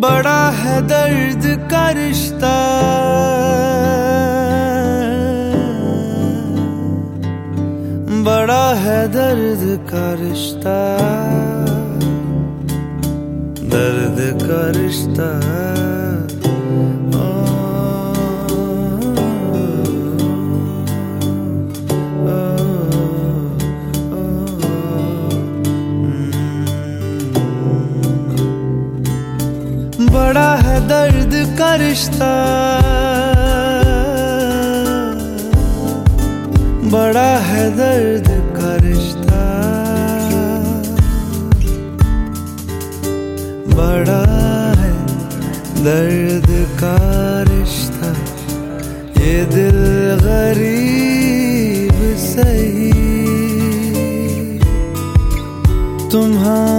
बड़ा है दर्द का रिश्ता। बड़ा है दर्द का रिश्ता। दर्द का रिश्ता। दर्द का रिश्ता। बड़ा है दर्द का रिश्ता। बड़ा है दर्द का रिश्ता। ये दिल गरीब सही। तुम्हारे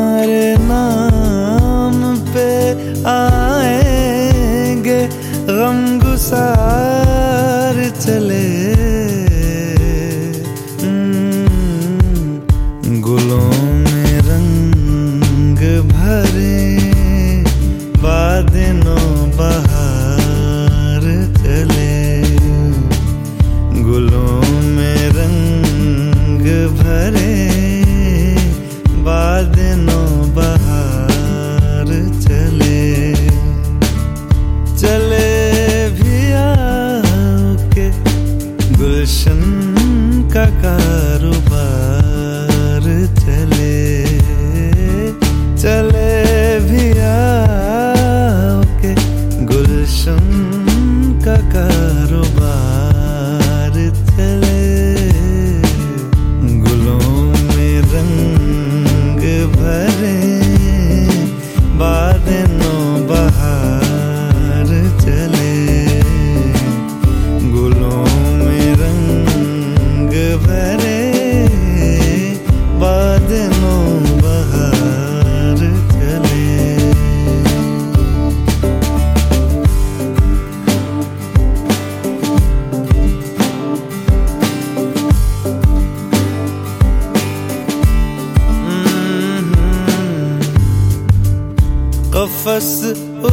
कफस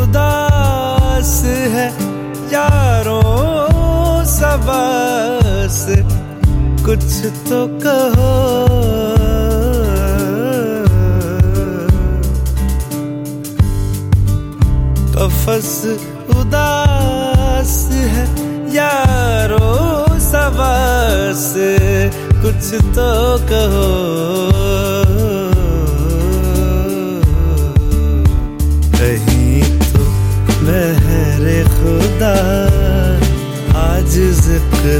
उदास है यारों सबस। कुछ तो कहो। कफस उदास है यारों सबस। कुछ तो कहो। कहीं तो बहरे खुदा आज ज़िक्र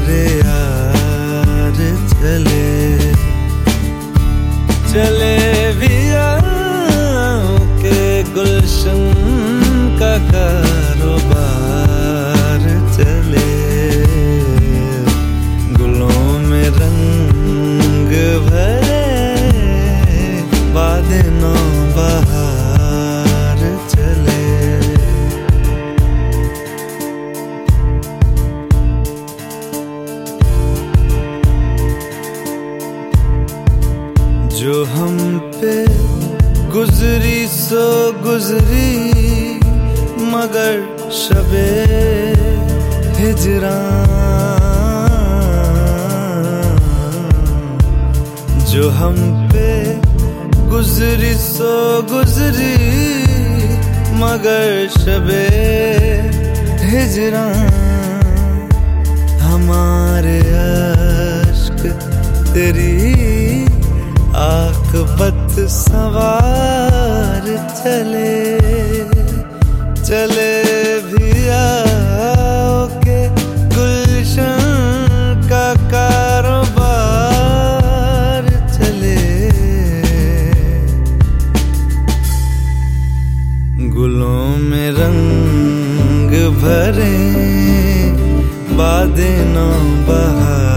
गुजरी सो गुजरी, मगर शबे हिजरा जो हम पे गुजरी सो गुजरी, मगर शबे हिजरा हमारे अश्क तेरी आकबत सवार चले चले भी आओ के गुलशन का कारोबार चले। गुलों में रंग भरे बादनों बहार